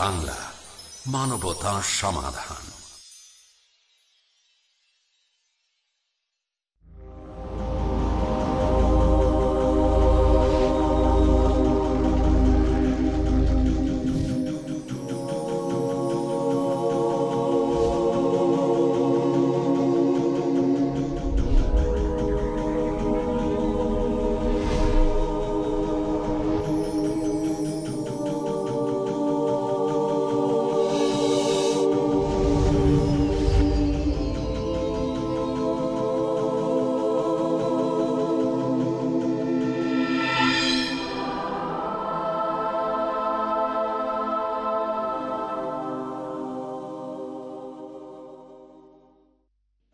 বাংলা মানবতা সমাধান।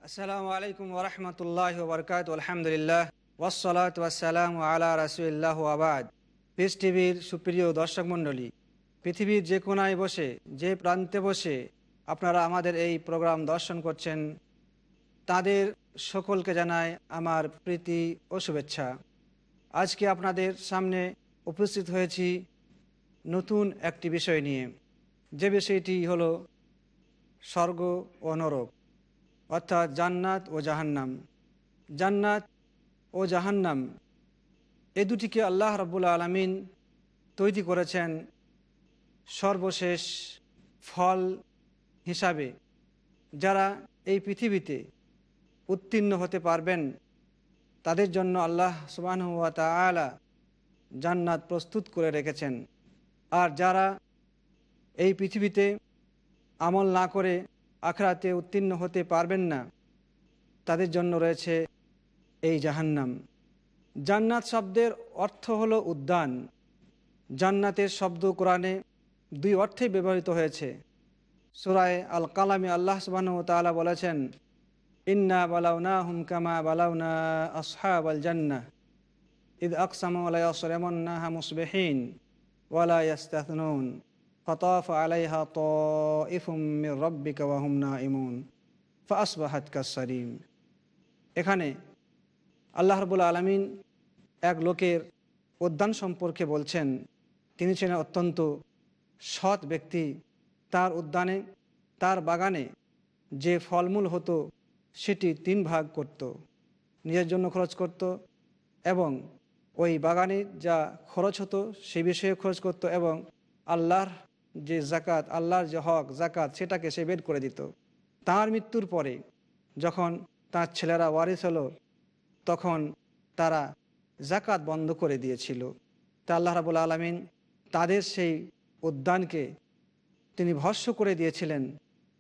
আসসালামু আলাইকুম ওরহমতুল্লাহ বরকাত আলহামদুলিল্লাহ ওসলাত ওয়াসালাম আলা রাসুল্লাহ আবাদ পিস টিভির সুপ্রিয় দর্শক মণ্ডলী, পৃথিবীর যে কোনায় বসে, যে প্রান্তে বসে আপনারা আমাদের এই প্রোগ্রাম দর্শন করছেন, তাদের সকলকে জানায় আমার প্রীতি ও শুভেচ্ছা। আজকে আপনাদের সামনে উপস্থিত হয়েছি নতুন একটি বিষয় নিয়ে। যে বিষয়টি হলো স্বর্গ ও নরক। অর্থাৎ জান্নাত ও জাহান্নাম। জান্নাত ও জাহান্নাম, এ দুটিকে আল্লাহ রব্বুল আলমিন তৈরি করেছেন সর্বশেষ ফল হিসাবে, যারা এই পৃথিবীতে উত্তীর্ণ হতে পারবেন। তাদের জন্য আল্লাহ সুবাহ তালা জান্নাত প্রস্তুত করে রেখেছেন। আর যারা এই পৃথিবীতে আমল না করে আখড়াতে উত্তীর্ণ হতে পারবেন না। তাদের জন্য রয়েছে এই জাহান্নাম। জান্নাত শব্দের অর্থ হলো উদ্যান। জান্নাতের শব্দ কোরআনে দুই অর্থে ব্যবহৃত হয়েছে। সুরায় আল কালামে আল্লাহ সুবাহ তালা বলেছেন, ইন্না বালাউনা হুমকামা বালাউনা আসহাব আল জান্না ঈদ আকসাম আলাইসরেমন্নাহা মুসবেহীন ওয়ালা ইয়াস্তাহনুন ফতাফ আলাইহা তিফুম মির রব্বিকা ওয়াহুম নাইমুন ফাসবাহাত কাসারিম এখানে আল্লাহ রবুল আলমিন এক লোকের উদ্যান সম্পর্কে বলছেন, তিনি ছিলেন অত্যন্ত সৎ ব্যক্তি। তার উদ্যানে, তার বাগানে যে ফলমূল হতো, সেটি তিন ভাগ করত। নিজের জন্য খরচ করত এবং ওই বাগানে যা খরচ হতো, সে বিষয়ে খরচ করত এবং আল্লাহর যে জাকাত আল্লাহর যে হক জাকাত সেটাকে সে বের করে দিত। তার মৃত্যুর পরে যখন তার ছেলেরা ওয়ারিস হলো, তখন তারা জাকাত বন্ধ করে দিয়েছিল। তা আল্লাহ রাবুল আলমিন তাদের সেই উদ্যানকে তিনি ভস্য করে দিয়েছিলেন।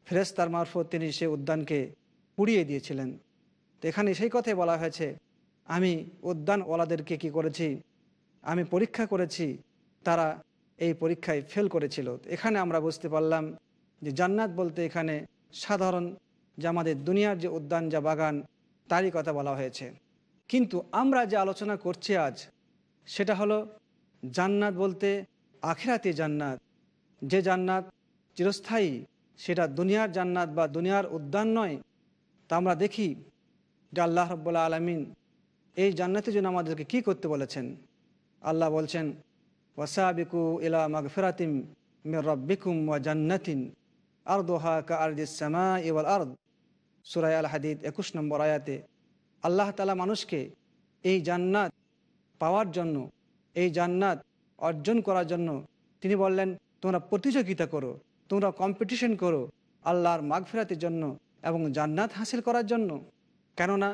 ফেরেস্তার মারফত তিনি সেই উদ্যানকে পুড়িয়ে দিয়েছিলেন। তো এখানে সেই কথাই বলা হয়েছে, আমি উদ্যানওয়ালাদেরকে কি করেছি? আমি পরীক্ষা করেছি, তারা এই পরীক্ষায় ফেল করেছিল। এখানে আমরা বুঝতে পারলাম যে জান্নাত বলতে এখানে সাধারণ যে আমাদের দুনিয়ার যে উদ্যান, যা বাগান, তারই কথা বলা হয়েছে। কিন্তু আমরা যে আলোচনা করছি আজ, সেটা হলো জান্নাত বলতে আখেরাতে জান্নাত। যে জান্নাত চিরস্থায়ী, সেটা দুনিয়ার জান্নাত বা দুনিয়ার উদ্যান নয়। তা আমরা দেখি যে আল্লাহ রব্বুল্লা আলমিন এই জান্নাতের জন্য আমাদেরকে কি করতে বলেছেন। আল্লাহ বলছেন ওয়াসাবিকু ইলা মাগফিরাতিম মির রব্বিকুম ওয়া জান্নাতিন আরদোহা কা আরদিসামা ইওয়াল আরদ সুরাই আল হাদিদ একুশ নম্বর আয়াতে আল্লাহ তালা মানুষকে এই জান্নাত পাওয়ার জন্য, এই জান্নাত অর্জন করার জন্য তিনি বললেন, তোমরা প্রতিযোগিতা করো, তোমরা কম্পিটিশন করো আল্লাহর মাগফিরাতের জন্য এবং জান্নাত হাসিল করার জন্য। কেননা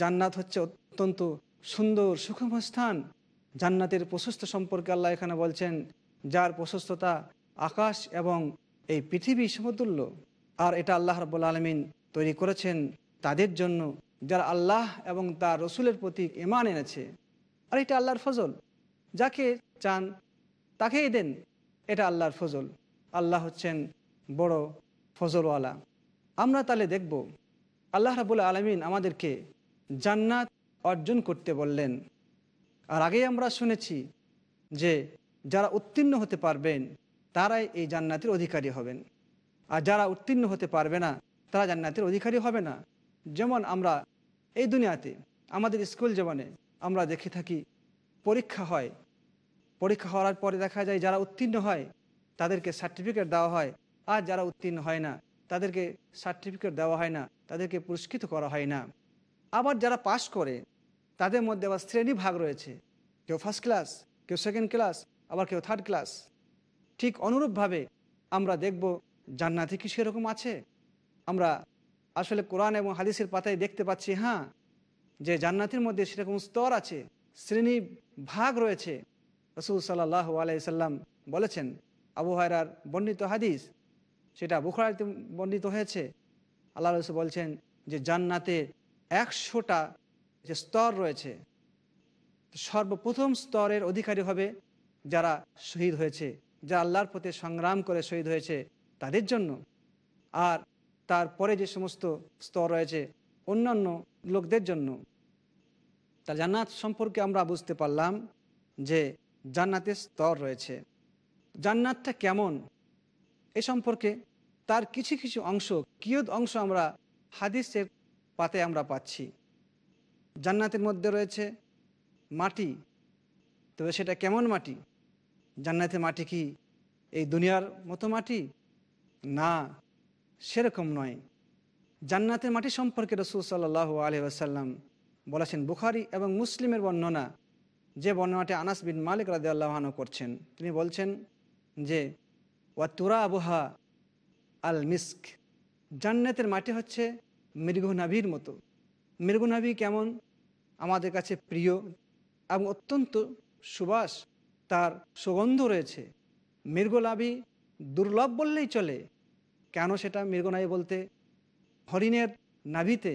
জান্নাত হচ্ছে অত্যন্ত সুন্দর সুখম স্থান। জান্নাতের প্রশস্ত সম্পর্কে আল্লাহ এখানে বলছেন, যার প্রশস্ততা আকাশ এবং এই পৃথিবী সমতুল্য। আর এটা আল্লাহ রব্বুল আলমিন তৈরি করেছেন তাদের জন্য, যারা আল্লাহ এবং তার রসুলের প্রতি ইমান এনেছে। আর এটা আল্লাহর ফজল। যাকে চান তাকেই দেন, এটা আল্লাহর ফজল। আল্লাহ হচ্ছেন বড় ফজলওয়ালা। আমরা তাহলে দেখব, আল্লাহ রাবুল আলমিন আমাদেরকে জান্নাত অর্জন করতে বললেন। আর আগেই আমরা শুনেছি যে যারা উত্তীর্ণ হতে পারবেন, তারাই এই জান্নাতের অধিকারী হবেন। আর যারা উত্তীর্ণ হতে পারবে না, তারা জান্নাতের অধিকারী হবে না। যেমন আমরা এই দুনিয়াতে, আমাদের স্কুল জীবনে আমরা দেখে থাকি, পরীক্ষা হয়। পরীক্ষা হওয়ার পরে দেখা যায় যারা উত্তীর্ণ হয়, তাদেরকে সার্টিফিকেট দেওয়া হয়। আর যারা উত্তীর্ণ হয় না, তাদেরকে সার্টিফিকেট দেওয়া হয় না, তাদেরকে পুরস্কৃত করা হয় না। আবার যারা পাশ করে তাদের মধ্যে আবার শ্রেণি ভাগ রয়েছে। কেউ ফার্স্ট ক্লাস কেউ সেকেন্ড ক্লাস আবার কেউ থার্ড ক্লাস ঠিক অনুরূপভাবে আমরা দেখব, জান্নাতে কি সেরকম আছে? আমরা আসলে কোরআন এবং হাদিসের পাতায় দেখতে পাচ্ছি হ্যাঁ যে জান্নাতের মধ্যে সেরকম স্তর আছে, শ্রেণি ভাগ রয়েছে। রসুল সাল্লাহ আলাইসাল্লাম বলেছেন, আবু হায়রার বর্ণিত হাদিস, সেটা বুখারিতে বর্ণিত হয়েছে। আল্লাহ রসুল বলছেন যে জান্নাতে একশোটা যে স্তর রয়েছে, সর্বপ্রথম স্তরের অধিকারী হবে যারা শহীদ হয়েছে, যারা আল্লাহর পথে সংগ্রাম করে শহীদ হয়েছে তাদের জন্য। আর তারপরে যে সমস্ত স্তর রয়েছে, অন্যান্য লোকদের জন্য। তা জান্নাত সম্পর্কে আমরা বুঝতে পারলাম যে জান্নাতের স্তর রয়েছে। জান্নাতটা কেমন? এ সম্পর্কে তার কিছু কিছু অংশ কিয়ত অংশ আমরা হাদিসের পাতে আমরা পাচ্ছি। জান্নাতের মধ্যে রয়েছে মাটি। তবে সেটা কেমন মাটি? জান্নাতের মাটি কি এই দুনিয়ার মতো মাটি? না, সেরকম নয়। জান্নাতের মাটি সম্পর্কে রসুল সাল্লাহ আলহি আসাল্লাম বলেছেন, বুখারি এবং মুসলিমের বর্ণনা যে বর্ণনাটি আনাস বিন মালিক রাজি আল্লাহান করছেন, তিনি বলছেন যে, ওয়া তুরা আবহা আল মিস্ক জান্নাতের মাটি হচ্ছে মৃগনাভির মতো। মৃগনাভি কেমন? আমাদের কাছে প্রিয় এবং অত্যন্ত সুবাস, তার সুগন্ধ রয়েছে। মৃগলাভি দুর্লভ বললেই চলে। কেন সেটা মৃগনাভি বলতে? হরিণের নাভিতে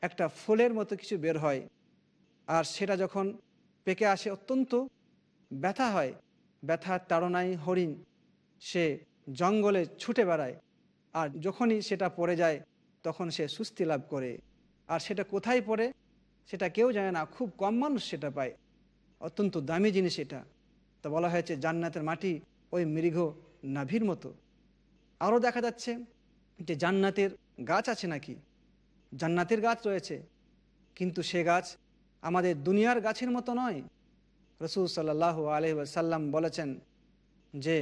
একটা ফুলের মতো কিছু বের হয় আর সেটা যখন পেকে আসে অত্যন্ত ব্যথা হয়। ব্যথার তাড়নায় হরিণ সে জঙ্গলে ছুটে বেড়ায় আর যখনই সেটা পড়ে যায় তখন সে সুস্থি লাভ করে। আর সেটা কোথায় পড়ে? সেটা কেউ জানে না, খুব কম মানুষ সেটা পায়। অত্যন্ত দামি জিনিস এটা। তো বলা হয়েছে, জান্নাতের মাটি ওই মৃগ নাভির মতো। আরও দেখা যাচ্ছে যে জান্নাতের গাছ আছে নাকি? জান্নাতের গাছ রয়েছে, কিন্তু সে গাছ আমাদের দুনিয়ার গাছের মতো নয়। রসুল সাল্লাহ আলহি সাল্লাম বলেছেন যে,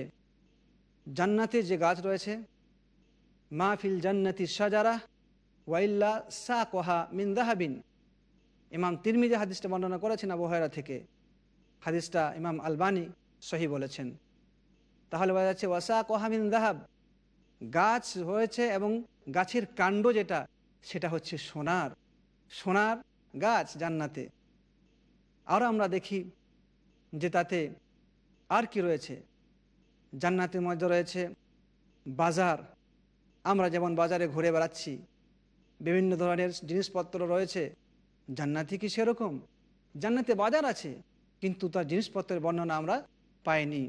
জান্নাতে যে গাছ রয়েছে মাহফিল জান্নাতি সাজারা ওয়াইল্লা সা কোহা মিন্দাহাবিন ইমাম তিরমিজি হাদিসটা বর্ণনা করেছেন আবহাওয়া থেকে। হাদিসটা ইমাম আলবানি সহি বলেছেন। তাহলে বোঝা যাচ্ছে ওয়াসা কোহামিন দাহাব, গাছ হয়েছে এবং গাছের কাণ্ড যেটা, সেটা হচ্ছে সোনার। সোনার গাছ জান্নাতে। আরও আমরা দেখি যে তাতে আর কি রয়েছে? জান্নাতের মধ্যে রয়েছে বাজার। আমরা যেমন বাজারে ঘুরে বেড়াচ্ছি, বিভিন্ন ধরনের জিনিসপত্র রয়েছে জান্নাতি কি সেরকম? জান্নাতে বাজার আছে, কিন্তু তার জিনিসপত্রের বর্ণনা আমরা পাইনি।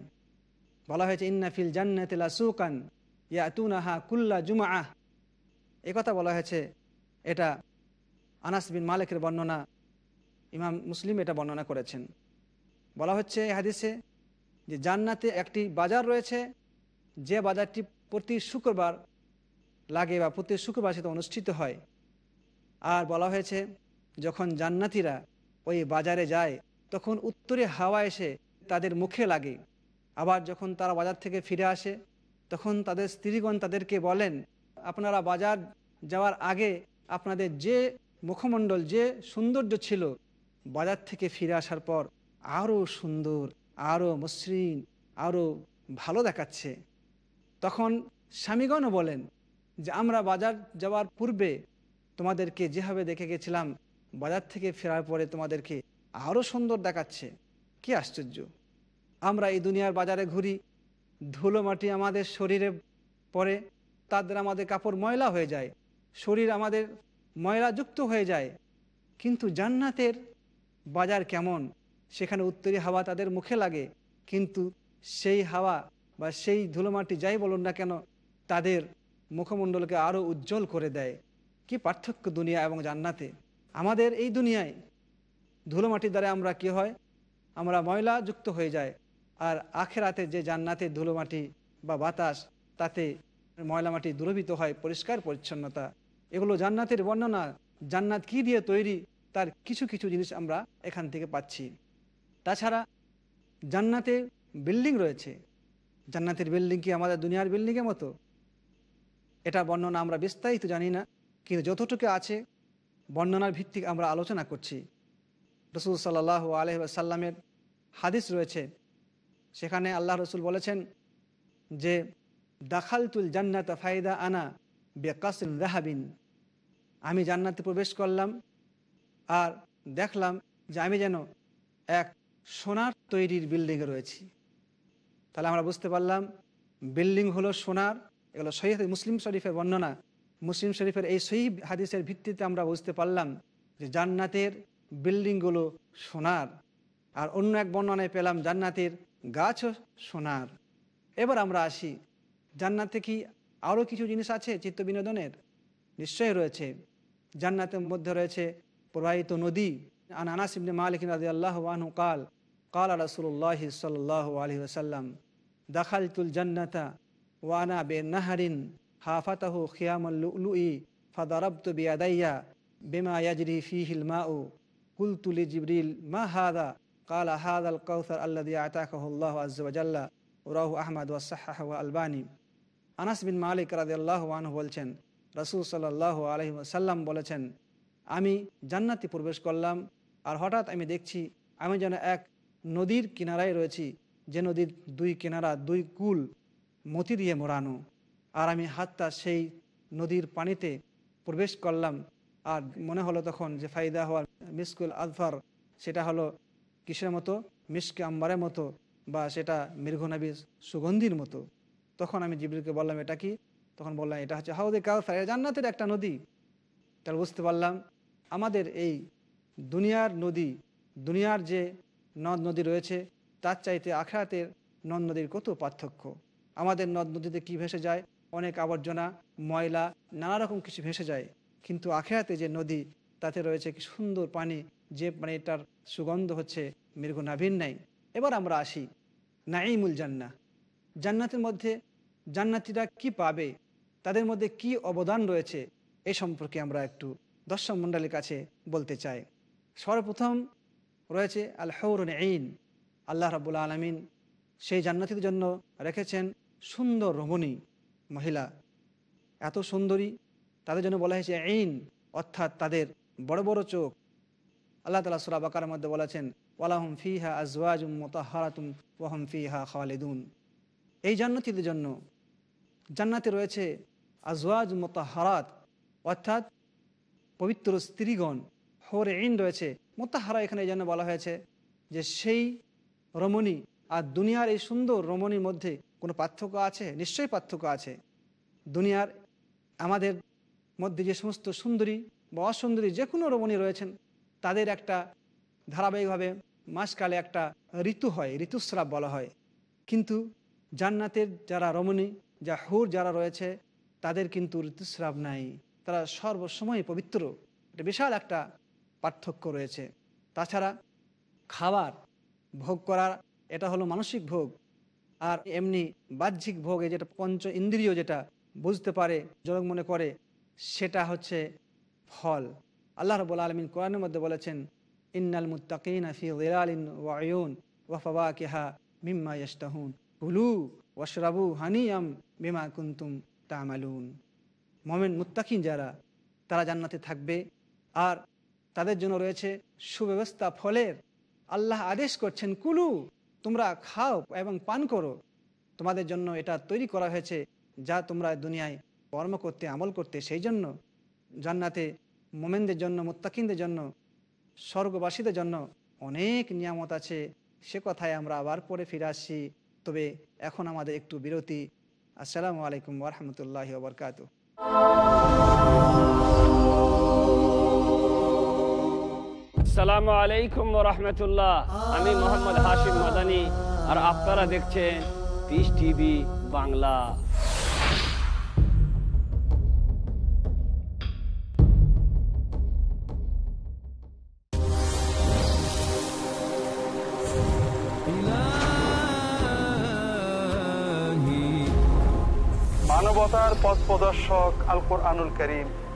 বলা হয়েছে ইন্নাফিল জান্নাতিলা সুকান ইয়াতুনাহা কুল্লা জুমা আহ কথা বলা হয়েছে, এটা আনাস বিন মালিকের বর্ণনা, ইমাম মুসলিম এটা বর্ণনা করেছেন। বলা হচ্ছে হাদিসে যে জান্নাতে একটি বাজার রয়েছে, যে বাজারটি প্রতি শুক্রবার লাগে বা প্রতি শুক্রবার সেটা অনুষ্ঠিত হয়। আর বলা হয়েছে যখন জান্নাতিরা ওই বাজারে যায়, তখন উত্তরে হাওয়া এসে তাদের মুখে লাগে। আবার যখন তারা বাজার থেকে ফিরে আসে, তখন তাদের স্ত্রীগণ তাদেরকে বলেন, আপনারা বাজার যাওয়ার আগে আপনাদের যে মুখমণ্ডল, যে সৌন্দর্য ছিল, বাজার থেকে ফিরে আসার পর আরও সুন্দর আরও মসৃণ আরও ভালো দেখাচ্ছে। তখন স্বামীগণও বলেন যে, আমরা বাজার যাওয়ার পূর্বে তোমাদেরকে যেভাবে দেখে গেছিলাম বাজার থেকে ফেরার পরে তোমাদেরকে আরও সুন্দর দেখাচ্ছে। কি আশ্চর্য। আমরা এই দুনিয়ার বাজারে ঘুরি, ধুলো মাটি আমাদের শরীরে পরে তাদের আমাদের কাপড় ময়লা হয়ে যায়, শরীর আমাদের ময়লাযুক্ত হয়ে যায়। কিন্তু জান্নাতের বাজার কেমন? সেখানে উত্তরী হাওয়া তাদের মুখে লাগে, কিন্তু সেই হাওয়া বা সেই ধুলোমাটি যাই বলুন না কেন, তাদের মুখমণ্ডলকে আরও উজ্জ্বল করে দেয়। কি পার্থক্য দুনিয়া এবং জান্নাতে। আমাদের এই দুনিয়ায় ধুলোমাটির দ্বারা আমরা কি হয়? আমরা ময়লা যুক্ত হয়ে যায় আর আখেরাতে যে জান্নাতে ধুলোমাটি বা বাতাস, তাতে ময়লা মাটি দূরবিত হয়, পরিষ্কার পরিচ্ছন্নতা। এগুলো জান্নাতের বর্ণনা। জান্নাত কি দিয়ে তৈরি? তার কিছু কিছু জিনিস আমরা এখান থেকে পাচ্ছি। তাছাড়া জান্নাতে বিল্ডিং রয়েছে। জান্নাতের বিল্ডিং কি আমাদের দুনিয়ার বিল্ডিংয়ের মতো? এটা বর্ণনা আমরা বিস্তারিত জানি না, কিন্তু যতটুকু আছে বর্ণনার ভিত্তিক আমরা আলোচনা করছি। রসুল সাল্লাহ আলহামের হাদিস রয়েছে। সেখানে আল্লাহ রসুল বলেছেন যে, দাখালতুল জান্নাত ফায়দা আনা বেকাসিন রাহাবিন আমি জান্নাতে প্রবেশ করলাম আর দেখলাম যে আমি যেন এক সোনার তৈরির বিল্ডিংয়ে রয়েছি। তাহলে আমরা বুঝতে পারলাম, বিল্ডিং হলো সোনার, এগুলো সহি মুসলিম শরীফের বর্ণনা। মুসলিম শরীফের এই সহি হাদিসের ভিত্তিতে আমরা বুঝতে পারলাম যে জান্নাতের বিল্ডিংগুলো সোনার, আর অন্য এক বর্ণনায় পেলাম জান্নাতের গাছও সোনার। এবার আমরা আসি, জান্নাতে কি আরও কিছু জিনিস আছে চিত্ত বিনোদনের? নিশ্চয়ই রয়েছে। জান্নাতের মধ্যে রয়েছে প্রবাহিত নদী। আন আনাস মালিক রাজি আল্লাহ আনহু কাল কাল রসুল্লাহ সাল্লাহ আলহি ওসাল্লাম দাখালতুল জান্নাতা ওয়ানা বে নাহারিন হাফাতাহু খিয়ামুই ফাদারাবত বিয়াদাইয়া বেমা ইয়াজরি ফিহিল মা ও কুলতুলি জিবরিল মা হাদা? কালা হাদ আল কৌসার আল্লা দিয়া আতাকাহুল্লাহ আজ্জাল্লা রাহু আহমদ ওয়াসাহ আলবানী। আনাস বিন মালিক রাদিয়াল্লাহ আনহু বলছেন, রসুল সাল্লাহ আলহিম সাল্লাম বলেছেন, আমি জান্নাতে প্রবেশ করলাম আর হঠাৎ আমি দেখছি আমি যেন এক নদীর কিনারায় রয়েছি। যে নদীর দুই কিনারা দুই কুল মতি দিয়ে মোড়ানো। আর আমি হাতটা সেই নদীর পানিতে প্রবেশ করলাম। আর মনে হলো তখন যে ফায়দা হওয়ার মিসকুল আলফার সেটা হলো কিসের মতো? মিসকে আম্বারের মতো বা সেটা মৃগনাবির সুগন্ধির মতো। তখন আমি জিবরিকে বললাম, এটা কি? তখন বললাম, এটা হচ্ছে হাউদে কাউসার জান্নাতের একটা নদী। তাহলে বুঝতে পারলাম, আমাদের এই দুনিয়ার নদী, দুনিয়ার যে নদ নদী রয়েছে, তার চাইতে আখড়াতের নদ নদীর কত পার্থক্য? আমাদের নদ নদীতে কী ভেসে যায়? অনেক আবর্জনা, ময়লা নানা রকম কিছু ভেসে যায়। কিন্তু আখেরাতে যে নদী, তাতে রয়েছে কি সুন্দর পানি, যে পানিটার সুগন্ধ হচ্ছে মৃগ নাই এবার আমরা আসি নাইমুল জান্না জান্নাতের মধ্যে জান্নাতিরা কি পাবে? তাদের মধ্যে কি অবদান রয়েছে? এ সম্পর্কে আমরা একটু দর্শক মণ্ডলীর কাছে বলতে চাই। সর্বপ্রথম রয়েছে আল হৌরন এইন আল্লাহ রাবুল আলমিন সেই জান্নাতিদের জন্য রেখেছেন সুন্দর রমণী। মহিলা। এত সুন্দরী, তাদের জন্য বলা হয়েছে এইন অর্থাৎ তাদের বড় বড় চোখ। আল্লাহ তালা সুরা বাকার মধ্যে বলেছেন, ওয়ালাহম ফিহা আজওয়াজুম মোতাহারাতুম ওয়াহম ফিহা খালেদুন। এই জান্নাতিদের জন্য জান্নাতে রয়েছে আজওয়াজ মোতাহারাত, অর্থাৎ পবিত্র স্ত্রীগণ, হোরে ইন রয়েছে। মোতাহারা এখানে এই জন্য বলা হয়েছে যে সেই রমণী আর দুনিয়ার এই সুন্দর রমণীর মধ্যে কোনো পার্থক্য আছে? নিশ্চয়ই পার্থক্য আছে। দুনিয়ার আমাদের মধ্যে যে সমস্ত সুন্দরী বা অসুন্দরী যে কোনো রমণী রয়েছেন, তাদের একটা ধারাবাহিকভাবে মাসকালে একটা ঋতু হয়, ঋতুস্রাব বলা হয়। কিন্তু জান্নাতের যারা রমণী, যা হুর যারা রয়েছে, তাদের কিন্তু ঋতুস্রাব নাই। তারা সর্বসময় পবিত্র। এটা বিশাল একটা পার্থক্য রয়েছে। তাছাড়া খাবার ভোগ করার এটা হলো মানসিক ভোগ। আর এমনি বাহ্যিক ভোগে যেটা পঞ্চ ইন্দ্রিয় যেটা বুঝতে পারে, জনক মনে করে, সেটা হচ্ছে ফল। আল্লাহ রবুল আলমিন কোরআনের মধ্যে বলেছেন, ইন্নাল মুত্তাকিন ফি ইয়াশতাহুন। কুলু ওয়াশরাবু হানিয়াম বিমা কুনতুম তামালুন। মোমেন মুত্তাকিন যারা, তারা জান্নাতে থাকবে। আর তাদের জন্য রয়েছে সুব্যবস্থা ফলের। আল্লাহ আদেশ করছেন, কুলু তোমরা খাও এবং পান করো। তোমাদের জন্য এটা তৈরি করা হয়েছে, যা তোমরা দুনিয়ায় কর্ম করতে, আমল করতে, সেই জন্য। জান্নাতে মোমেনদের জন্য, মুত্তাকিনদের জন্য, স্বর্গবাসীদের জন্য অনেক নিয়ামত আছে। সে কথায় আমরা আবার পরে ফিরে আসছি। তবে এখন আমাদের একটু বিরতি। আসসালামু আলাইকুম ওরহমতুল্লাহ বরকাত আসসালামু আলাইকুম রহমতুল্লাহ। আমি মোহাম্মদ হাশিম মাদানি, আর আপনারা দেখছেন পিস টিভি বাংলা। মানবতার পথ প্রদর্শক আল কোরআনুল করিম।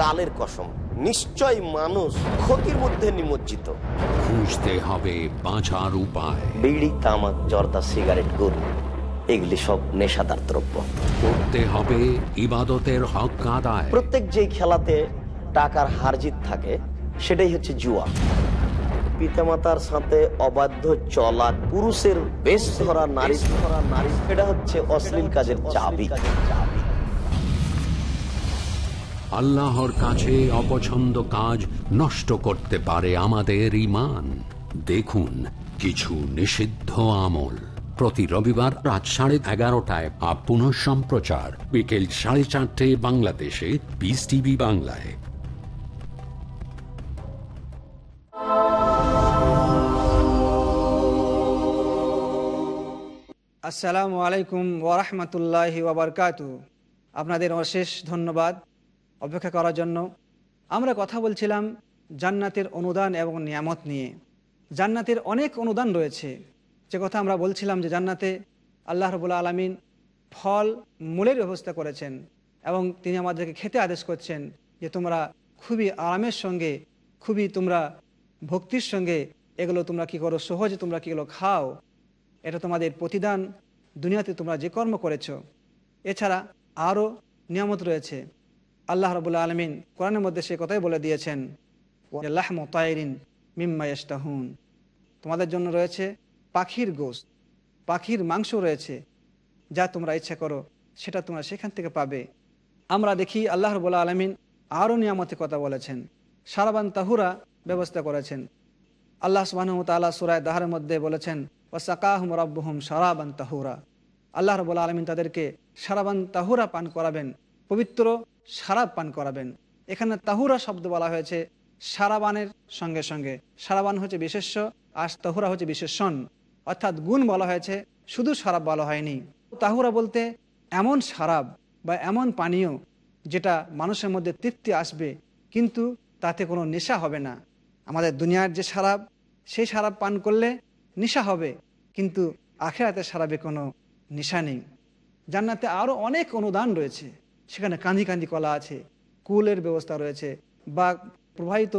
কালের কসম। নিশ্চয় মানুষ ক্ষতির মধ্যে নিমজ্জিত। খুঁজতে হবে বাঁচার উপায়। বিড়ি তামাক জর্দা সিগারেট গরু এগুলি সব নেশাদার দ্রব্য। করতে হবে ইবাদতের হক আদায়। প্রত্যেক যেই খেলাতে টাকার হারজিত থাকে সেটাই হচ্ছে জুয়া। পিতামাতার সাথে অবাধ্য চলা পুরুষের বেশ ধরা নারী ধরা নারী এটা হচ্ছে অশ্লীল কাজের চাবি। আল্লাহর কাছে অপছন্দ কাজ নষ্ট করতে পারে আমাদের ইমান দেখুন, কিছু নিষিদ্ধ আমল। প্রতি রবিবার রাত সাড়ে এগারোটায় বা পুনঃ সম্প্রচার। বিকেল সাড়ে চারটে বাংলাদেশে বিস টিভি বাংলায়। আসসালামু আলাইকুম ওরহমতুল্লাহ আপনাদের অশেষ ধন্যবাদ। অপেক্ষা করার জন্য আমরা কথা বলছিলাম জান্নাতের অনুদান এবং নিয়ামত নিয়ে। জান্নাতের অনেক অনুদান রয়েছে। যে কথা আমরা বলছিলাম যে জান্নাতে আল্লাহ রবুল্লা আলমিন ফল, মূলের ব্যবস্থা করেছেন এবং তিনি আমাদেরকে খেতে আদেশ করছেন যে তোমরা খুবই আরামের সঙ্গে, খুবই তোমরা ভক্তির সঙ্গে এগুলো তোমরা কি করো, সহজে তোমরা কীগুলো খাও, এটা তোমাদের প্রতিদান দুনিয়াতে তোমরা যে কর্ম করেছ। এছাড়া আরও নিয়ামত রয়েছে। আল্লাহ রবুল্লা আলমিন কোরআনের মধ্যে সে কথাই বলে দিয়েছেন তাইরিন মিম্মা তোমাদের জন্য রয়েছে পাখির গোস্ত পাখির মাংস রয়েছে, যা তোমরা ইচ্ছা করো, সেটা তোমরা সেখান থেকে পাবে। আমরা দেখি আল্লাহ রবুল্লা আলমিন আরও নিয়ামতের কথা বলেছেন, সারাবান তাহুরা ব্যবস্থা করেছেন। আল্লাহ সুবাহ তাল্লাহ সুরায় দাহারের মধ্যে বলেছেন ওসাকাহম রব্বহম সারাবান তাহুরা। আল্লাহ রবুল্লা আলমিন তাদেরকে সারাবান তাহুরা পান করাবেন, পবিত্র সারাব পান করাবেন। এখানে তাহুরা শব্দ বলা হয়েছে, সারাবানের সঙ্গে সঙ্গে। সারাবান হচ্ছে বিশেষ্য, আর তাহুরা হচ্ছে বিশেষণ অর্থাৎ গুণ বলা হয়েছে, শুধু সারাব বলা হয়নি। তাহুরা বলতে এমন সারাব বা এমন পানীয় যেটা মানুষের মধ্যে তৃপ্তি আসবে, কিন্তু তাতে কোনো নেশা হবে না। আমাদের দুনিয়ার যে সারাব, সেই সারাব পান করলে নেশা হবে, কিন্তু আখেরাতে সারাবে কোনো নেশা নেই। জান্নাতে আরও অনেক অনুদান রয়েছে। সেখানে কান্দি কান্দি কলা আছে, কুলের ব্যবস্থা রয়েছে বা প্রবাহিত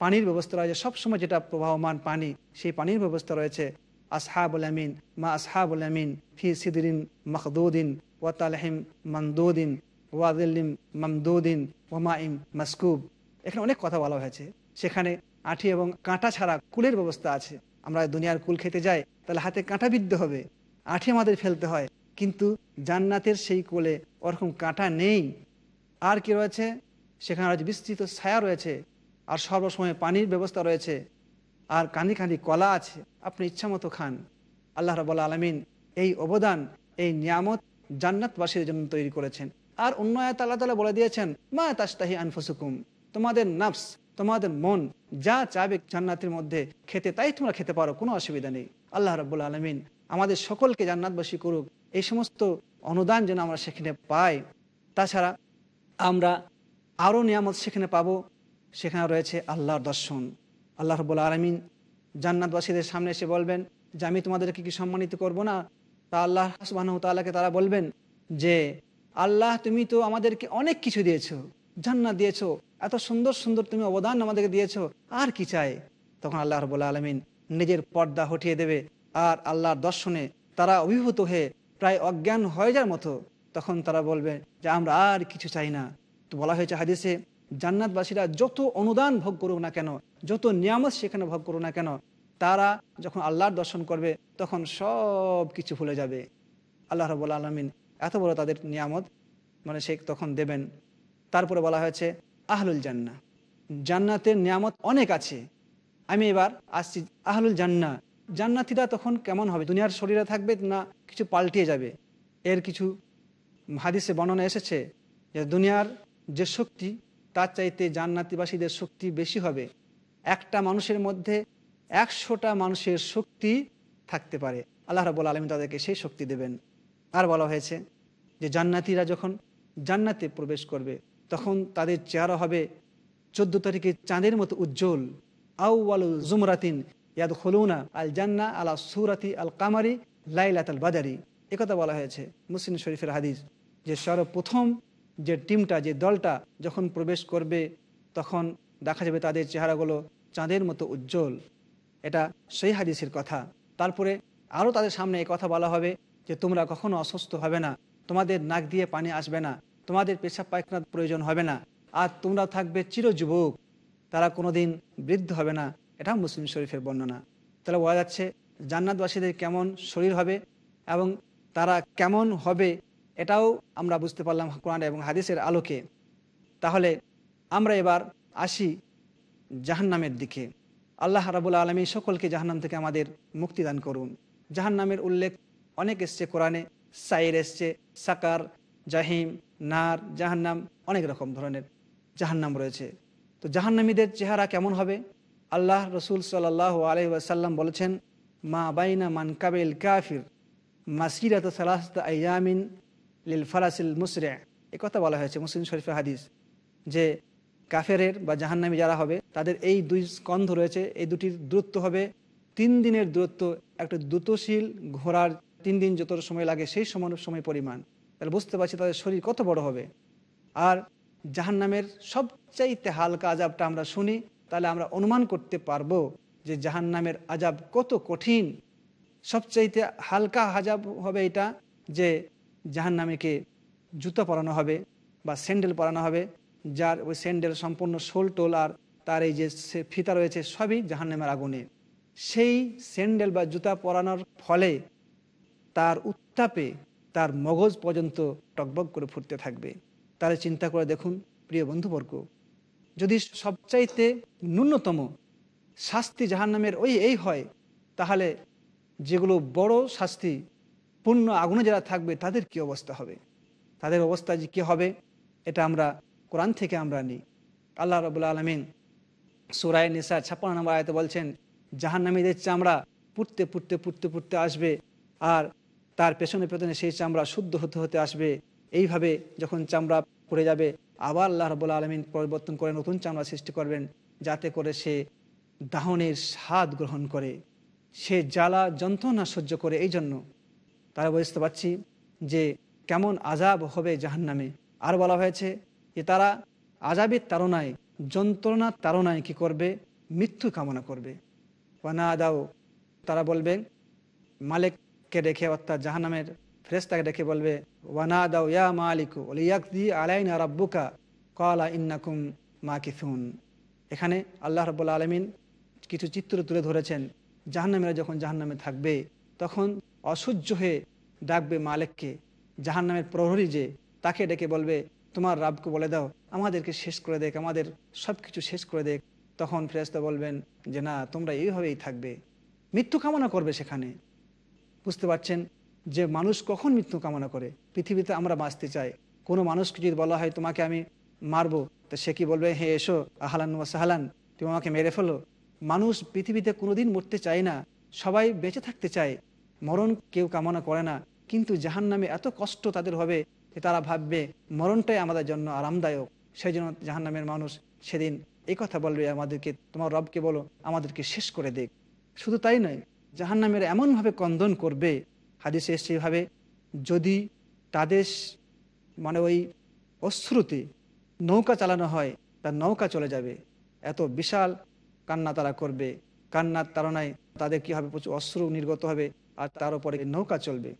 পানির ব্যবস্থা রয়েছে। সবসময় যেটা প্রবাহমান পানি, সেই পানির ব্যবস্থা রয়েছে। আসহাবুল আমিন, মা আসহাবুল আমিন, ফি সিদিন মখদুদ্দিন ওয়াতালহিম মন্দুদ্দিন ওয়াদিল্লিম মামদুদ্দিন ওমাইম মাসকুব। এখানে অনেক কথা বলা হয়েছে। সেখানে আঠি এবং কাঁটা ছাড়া কুলের ব্যবস্থা আছে। আমরা দুনিয়ার কুল খেতে যাই, তাহলে হাতে কাঁটা বিদ্ধ হবে। আঠি আমাদের ফেলতে হয়, কিন্তু জান্নাতের সেই কোলে ওরকম কাঁটা নেই। আর কি রয়েছে? সেখানে রয়েছে বিস্তৃত ছায়া রয়েছে। আর সর্বসময় পানির ব্যবস্থা রয়েছে। আর কাঁদি কাঁদি কলা আছে। আপনি ইচ্ছা মতো খান। আল্লাহ রবাল আলমিন এই অবদান, এই নিয়ামত জান্নাতবাসীর জন্য তৈরি করেছেন। আর অন্য আয়াত আল্লাহ তালা বলে দিয়েছেন, মা তাস্তাহি আনফুসুকুম। তোমাদের নাফস, তোমাদের মন যা চাবে জান্নাতের মধ্যে খেতে, তাই তোমরা খেতে পারো, কোনো অসুবিধা নেই। আল্লাহ রব্বুল আলমিন আমাদের সকলকে জান্নাতবাসী করুক। এই সমস্ত অনুদান যেন আমরা সেখানে পাই। তাছাড়া আমরা আরও নিয়ামত সেখানে পাবো। সেখানে রয়েছে আল্লাহর দর্শন। আল্লাহ রব্বুল আলমিন জান্নাতবাসীদের সামনে এসে বলবেন যে, আমি তোমাদেরকে কি সম্মানিত করব না? তা আল্লাহ সুবাহ তাল্লাহকে তারা বলবেন যে, আল্লাহ, তুমি তো আমাদেরকে অনেক কিছু দিয়েছ। জান্নাত দিয়েছ। এত সুন্দর সুন্দর তুমি অবদান আমাদেরকে দিয়েছ। আর কি চাই? তখন আল্লাহ রবুল্লা আলমিন নিজের পর্দা হটিয়ে দেবে। আর আল্লাহর দর্শনে তারা অভিভূত হয়ে প্রায় অজ্ঞান হয়ে যাওয়ার মতো, তখন তারা বলবে যে আমরা আর কিছু চাই না। তো বলা হয়েছে হাদিসে, জান্নাতবাসীরা যত অনুদান ভোগ করুক না কেন, যত নিয়ামত সেখানে ভোগ করুক না কেন, তারা যখন আল্লাহর দর্শন করবে, তখন সব কিছু ভুলে যাবে। আল্লাহ রবুল আলমিন এত বড় তাদের নিয়ামত মানে সে তখন দেবেন। তারপরে বলা হয়েছে, আহলুল জান্না জান্নাতের নিয়ামত অনেক আছে। আমি এবার আসছি আহলুল জান্না জান্নাতিরা তখন কেমন হবে? দুনিয়ার শরীরে থাকবে না কিছু পাল্টিয়ে যাবে? এর কিছু হাদিসে বর্ণনা এসেছে যে দুনিয়ার যে শক্তি, তার চাইতে জান্নাতিবাসীদের শক্তি বেশি হবে। একটা মানুষের মধ্যে একশোটা মানুষের শক্তি থাকতে পারে। আল্লাহ রাবুল আলমী তাদেরকে সেই শক্তি দেবেন। আর বলা হয়েছে যে জান্নাতিরা যখন জান্নাতে প্রবেশ করবে, তখন তাদের চেহারা হবে চোদ্দ তারিখে চাঁদের মতো উজ্জ্বল। আউ আলু জুমরাতিন। ইয়াদ আল জান্না আলা সুরাতি আল কামারি লাইলাত আল বাজারি একথা বলা হয়েছে মুসলিম শরীফের হাদিস। যে সর্বপ্রথম যে টিমটা, যে দলটা যখন প্রবেশ করবে, তখন দেখা যাবে তাদের চেহারাগুলো চাঁদের মতো উজ্জ্বল। এটা সেই হাদিসের কথা। তারপরে আরও তাদের সামনে এই কথা বলা হবে যে, তোমরা কখনো অসুস্থ হবে না। তোমাদের নাক দিয়ে পানি আসবে না। তোমাদের পেশাব পায়খানার প্রয়োজন হবে না। আর তোমরা থাকবে চিরযুবক। তারা কোনোদিন বৃদ্ধ হবে না। এটা মুসলিম শরীফের বর্ণনা। তাহলে বলা যাচ্ছে জান্নাতবাসীদের কেমন শরীর হবে এবং তারা কেমন হবে এটাও আমরা বুঝতে পারলাম কোরআন এবং হাদিসের আলোকে। তাহলে আমরা এবার আসি জাহান্নামের দিকে। আল্লাহ রাবুল আলমী সকলকে জাহান্নাম থেকে আমাদের মুক্তিদান করুন। জাহান্নামের উল্লেখ অনেক এসছে কোরআনে। সাইর এসছে, সাকার, জাহিম, নার, জাহান্নাম, অনেক রকম ধরনের জাহান্নাম রয়েছে। তো জাহান্নামীদের চেহারা কেমন হবে? আল্লাহ রসুল সাল্লাহ আলহি আসাল্লাম বলেছেন, মা বাইনা মান কাবিল কাফির, মাসিরাত সালাহত আয়ামিন লিল ফালাসিল মুসরে। এ কথা বলা হয়েছে মুসলিম শরীফে হাদিস, যে কাফেরের বা জাহান্নামী যারা হবে, তাদের এই দুই স্কন্ধ রয়েছে, এই দুটির দূরত্ব হবে তিন দিনের দূরত্ব, একটা দ্রুতশীল ঘোরার তিন দিন যত সময় লাগে সেই সময় সময় পরিমাণ। তাহলে বুঝতে পারছি তাদের শরীর কত বড় হবে। আর জাহান্নামের সবচাইতে হালকা আজাবটা আমরা শুনি তাহলে আমরা অনুমান করতে পারব যে জাহান্নামের আজাব কত কঠিন। সবচাইতে হালকা আজাব হবে এটা যে জাহান্নামীকে জুতো পরানো হবে বা স্যান্ডেল পরানো হবে, যার ওই স্যান্ডেল সম্পূর্ণ শোল টোল আর তার এই যে ফিতা রয়েছে সবই জাহান্নামের আগুনে। সেই স্যান্ডেল বা জুতা পরানোর ফলে তার উত্তাপে তার মগজ পর্যন্ত টকবক করে ফুটতে থাকবে। তাহলে চিন্তা করে দেখুন, প্রিয় বন্ধুবর্গ যদি সবচাইতে ন্যূনতম শাস্তি জাহান্নামের ওই এই হয়, তাহলে যেগুলো বড় শাস্তি, পূর্ণ আগুনে যারা থাকবে, তাদের কি অবস্থা হবে? তাদের অবস্থা যে কী হবে, এটা আমরা কোরআন থেকে আমরা নিই। আল্লাহ রবুল্লা আলমিন সুরায় নিসা ছাপ্পান্ন নম্বর আয়তে বলছেন, জাহান্নামীদের চামড়া পুড়তে পুড়তে পুড়তে পুড়তে আসবে আর তার পেছনে পেছনে সেই চামড়া শুদ্ধ হতে হতে আসবে। এইভাবে যখন চামড়া পড়ে যাবে আবার আল্লাহ রবুল্লা আলমিন পরিবর্তন করে নতুন চামড়া সৃষ্টি করবেন যাতে করে সে দাহনের স্বাদ গ্রহণ করে। সে জ্বালা, যন্ত্রণা সহ্য করে এই জন্য তারা বুঝতে পারছি যে কেমন আজাব হবে জাহান্নামে। আর বলা হয়েছে যে তারা আজাবের তারনায় যন্ত্রণার তারনায় কি করবে? মৃত্যু কামনা করবে। না দাও তারা বলবে, মালিককে রেখে অর্থাৎ জাহান্নামের ফ্রেস্তাকে রেখে বলবে ওয়ানা দাও ইয়া মালিকু ওলিয়াকদি আলাইনা রাব্বুকা কলা ইন্নাকুম মা কিথুন এখানে আল্লাহ রব্বুল আলমিন কিছু চিত্র তুলে ধরেছেন। জাহান্নামেরা যখন জাহান্নামে থাকবে, তখন অসহ্য হয়ে ডাকবে মালিককে। জাহান্নামের প্রহরী যে, তাকে ডেকে বলবে, তোমার রাবকে বলে দাও, আমাদেরকে শেষ করে দেখ, আমাদের সব কিছু শেষ করে দেখ। তখন ফেরেস্তা বলবেন যে, না, তোমরা এইভাবেই থাকবে। মৃত্যু কামনা করবে সেখানে। বুঝতে পারছেন? যে মানুষ কখন মৃত্যু কামনা করে? পৃথিবীতে আমরা বাঁচতে চাই। কোনো মানুষকে যদি বলা হয়, তোমাকে আমি মারবো তো সে কি বলবে, হে, এসো, আহালান সাহালান, তুমি আমাকে মেরে ফেলো মানুষ পৃথিবীতে কোনোদিন মরতে চায় না। সবাই বেঁচে থাকতে চায়। মরণ কেউ কামনা করে না। কিন্তু জাহান নামে এত কষ্ট তাদের হবে যে তারা ভাববে, মরণটাই আমাদের জন্য আরামদায়ক সেই জন্য জাহান নামের মানুষ সেদিন এই কথা বলবে, আমাদেরকে, তোমার রবকে বলো, আমাদেরকে শেষ করে দেখ শুধু তাই নয় জাহান নামের এমনভাবে কন্দন করবে হাদিসে সেইভাবে যদি তাদের মানে ওই অশ্রুতে নৌকা চালানো হয়, তার নৌকা চলে যাবে। এত বিশাল কান্না তারা করবে। কান্নার তাড়নায় তাদের কি হবে? প্রচুর অশ্রু নির্গত হবে আর তার উপরে নৌকা চলবে।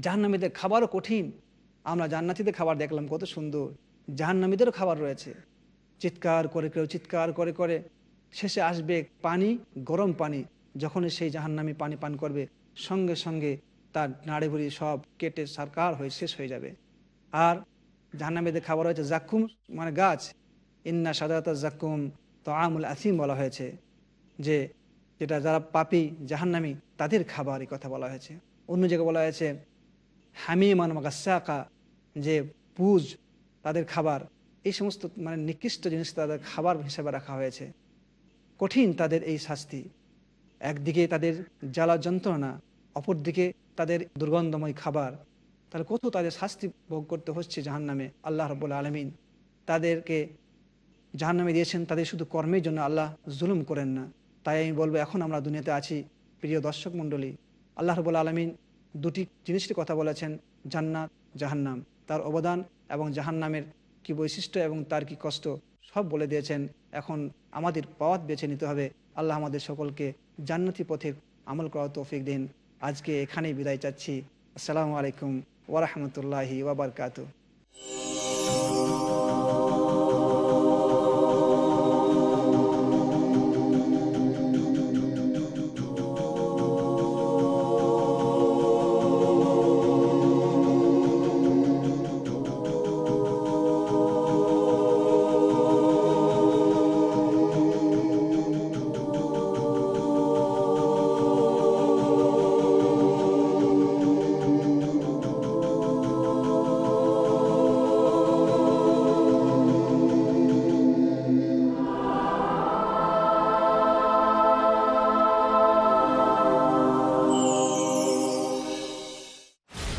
জাহান্নামীদের খাবারও কঠিন। আমরা জান্নাতিদের খাবার দেখলাম, কত সুন্দর। জাহান্নামীদেরও খাবার রয়েছে। চিৎকার করে কেউ চিৎকার করে করে শেষে আসবে পানি, গরম পানি। যখনই সেই জাহান্নামী পানি পান করবে, সঙ্গে সঙ্গে তার নাড়ে ভুড়ি সব কেটে সারকার হয়ে শেষ হয়ে যাবে। আর জাহান্নামীদের খাবার হয়েছে জাক্কুম মানে গাছ। ইন্না সাদাত জাক্কুম তো আমুল আসিম বলা হয়েছে, যে যেটা যারা পাপি, জাহান্নামি, তাদের খাবার এই কথা বলা হয়েছে। অন্য জায়গায় বলা হয়েছে, হামিমান মাগাসাকা যে পুজ, তাদের খাবার। এই সমস্ত মানে নিকৃষ্ট জিনিস তাদের খাবার হিসেবে রাখা হয়েছে। কঠিন তাদের এই শাস্তি। একদিকে তাদের জ্বালা যন্ত্রণা অপরদিকে তাদের দুর্গন্ধময় খাবার তাহলে কত তাদের শাস্তি ভোগ করতে হচ্ছে জাহান নামে আল্লাহ রব্বুল আলমিন। তাদেরকে জাহান নামে দিয়েছেন, তাদের শুধু কর্মের জন্য আল্লাহ জুলুম করেন না। তাই আমি বলব, এখন আমরা দুনিয়াতে আছি, প্রিয় দর্শক মণ্ডলী। আল্লাহ রবুল আলমিন দুটি জিনিসের কথা বলেছেন, জান্নাত, জাহান্নাম। তার অবদান এবং জাহান্নামের কি বৈশিষ্ট্য এবং তার কি কষ্ট, সব বলে দিয়েছেন। এখন আমাদের পথ বেছে নিতে হবে। আল্লাহ আমাদের সকলকে জান্নাতি পথে আমল করার তৌফিক দিন। আজকে এখানেই বিদায় চাচ্ছি। আসসালামু আলাইকুম ওরহমতুল্লাহি ওবরকাতু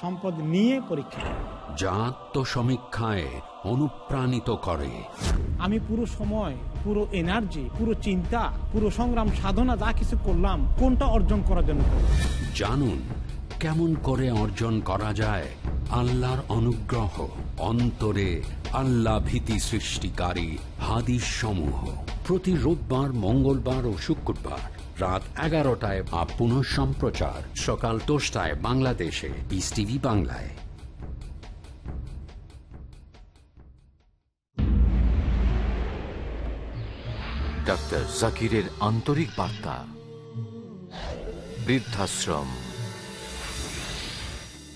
সম্পদ নিয়ে পরীক্ষা করেন যা আত্মসমীক্ষায় অনুপ্রাণিত করে। আমি পুরো সময় পুরো এনার্জি পুরো চিন্তা পুরো সংগ্রাম সাধনা যা কিছু করলাম কোনটা অর্জন করার জন্য জানুন কেমন করে অর্জন করা যায় আল্লাহর অনুগ্রহ অন্তরে আল্লাহ ভীতি সৃষ্টিকারী হাদিস সমূহ প্রতি রোববার মঙ্গলবার ও শুক্রবার রাত এগারোটায় বা পুনঃ সম্প্রচার সকাল দশটায় বাংলাদেশে পিস টিভি বাংলায়। ডাক্তার জাকিরের আন্তরিক বার্তা। বৃদ্ধাশ্রম।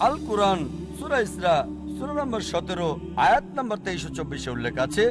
আল কোরআন সুরা ইসরা সুরা নম্বর সতেরো আয়াত নম্বর তেইশো চব্বিশে উল্লেখ আছে